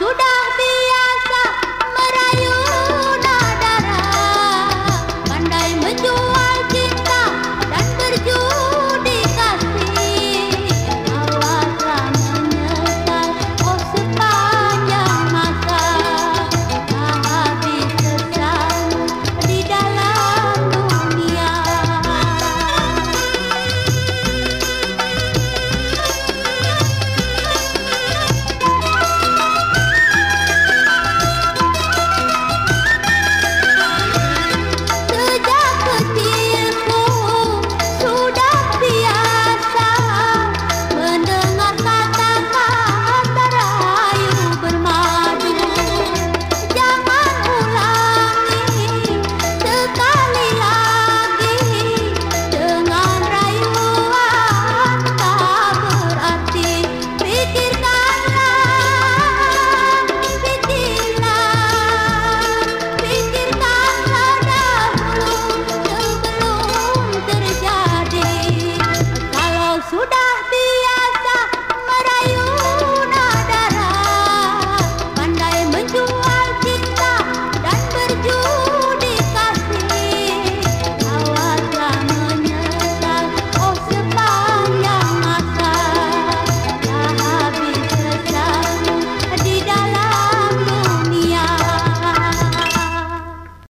Sudah.